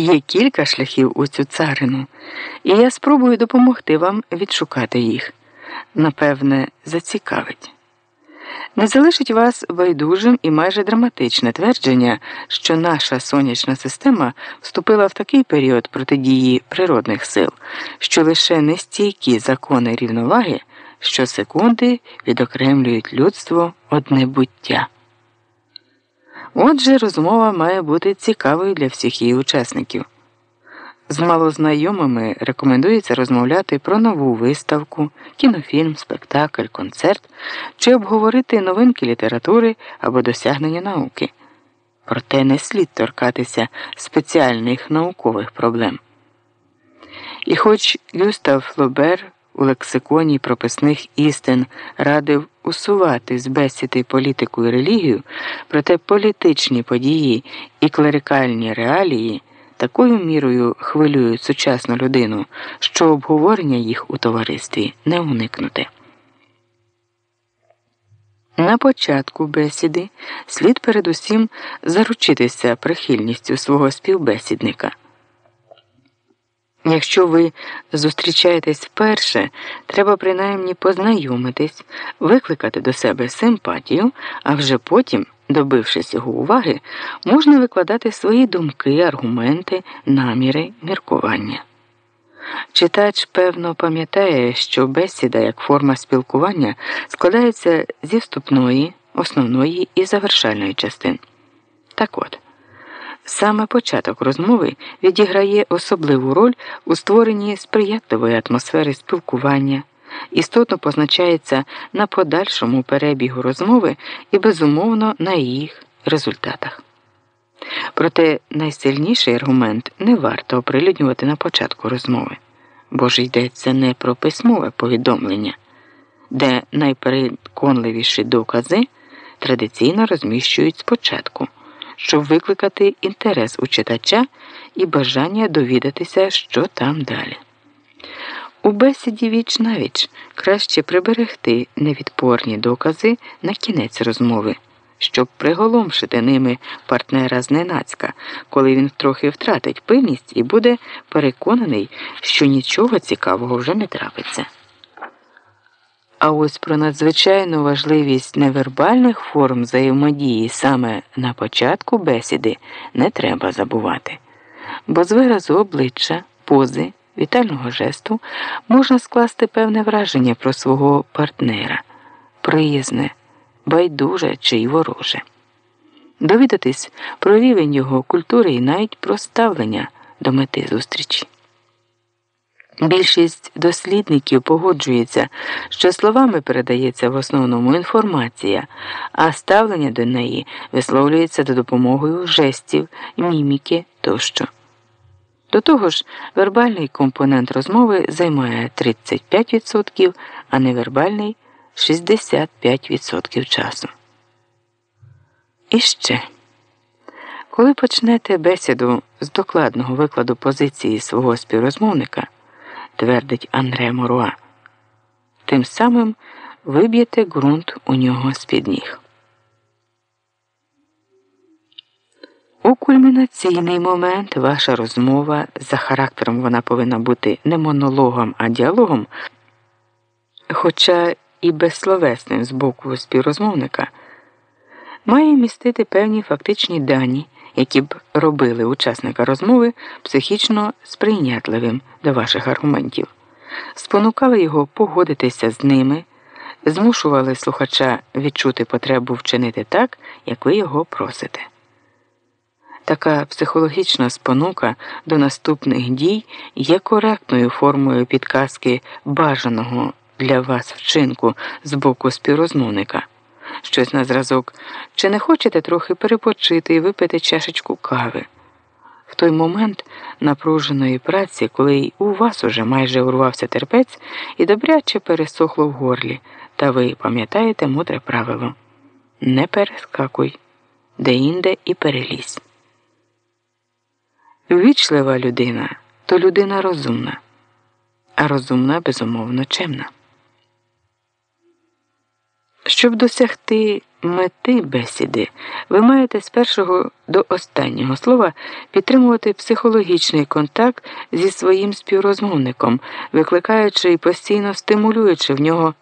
Є кілька шляхів у цю царину, і я спробую допомогти вам відшукати їх. Напевне, зацікавить. Не залишить вас байдужим і майже драматичне твердження, що наша сонячна система вступила в такий період протидії природних сил, що лише нестійкі закони рівноваги щосекунди відокремлюють людство одне буття. Отже, розмова має бути цікавою для всіх її учасників. З малознайомими рекомендується розмовляти про нову виставку, кінофільм, спектакль, концерт чи обговорити новинки літератури або досягнення науки. Проте не слід торкатися спеціальних наукових проблем. І хоч Гюстав Флобер у лексиконі прописних істин радив усувати з бесіди політику і релігію, проте політичні події і клерикальні реалії такою мірою хвилюють сучасну людину, що обговорення їх у товаристві не уникнути. На початку бесіди слід передусім заручитися прихильністю свого співбесідника. Якщо ви зустрічаєтесь вперше, треба принаймні познайомитись, викликати до себе симпатію, а вже потім, добившись його уваги, можна викладати свої думки, аргументи, наміри, міркування. Читач, певно, пам'ятає, що бесіда як форма спілкування складається зі вступної, основної і завершальної частин. Так от. Саме початок розмови відіграє особливу роль у створенні сприятливої атмосфери спілкування, істотно позначається на подальшому перебігу розмови і, безумовно, на їх результатах. Проте найсильніший аргумент не варто оприлюднювати на початку розмови, бо ж йдеться не про письмове повідомлення, де найпереконливіші докази традиційно розміщують спочатку щоб викликати інтерес у читача і бажання довідатися, що там далі. У бесіді віч навіч краще приберегти невідпорні докази на кінець розмови, щоб приголомшити ними партнера зненацька, коли він трохи втратить пильність і буде переконаний, що нічого цікавого вже не трапиться. А ось про надзвичайну важливість невербальних форм взаємодії саме на початку бесіди не треба забувати, бо з виразу обличчя, пози, вітального жесту можна скласти певне враження про свого партнера, приязне, байдуже чи й вороже, довідатись про рівень його культури і навіть про ставлення до мети зустрічі. Більшість дослідників погоджується, що словами передається в основному інформація, а ставлення до неї висловлюється за допомогою жестів, міміки тощо. До того ж, вербальний компонент розмови займає 35%, а невербальний 65% часу. І ще. Коли почнете бесіду з докладного викладу позиції свого співрозмовника твердить Андре Моруа. Тим самим виб'єте ґрунт у нього з під ніг. У кульмінаційний момент ваша розмова за характером вона повинна бути не монологом, а діалогом, хоча і безсловесним з боку співрозмовника, має містити певні фактичні дані які б робили учасника розмови психічно сприйнятливим до ваших аргументів, спонукали його погодитися з ними, змушували слухача відчути потребу вчинити так, як ви його просите. Така психологічна спонука до наступних дій є коректною формою підказки бажаного для вас вчинку з боку співрозмовника щось на зразок, чи не хочете трохи перепочити і випити чашечку кави? В той момент напруженої праці, коли й у вас уже майже урвався терпець і добряче пересохло в горлі, та ви пам'ятаєте мудре правило не перескакуй, де-інде і перелізь. Ввічлива людина то людина розумна, а розумна безумовно чемна. Щоб досягти мети бесіди, ви маєте з першого до останнього слова підтримувати психологічний контакт зі своїм співрозмовником, викликаючи і постійно стимулюючи в нього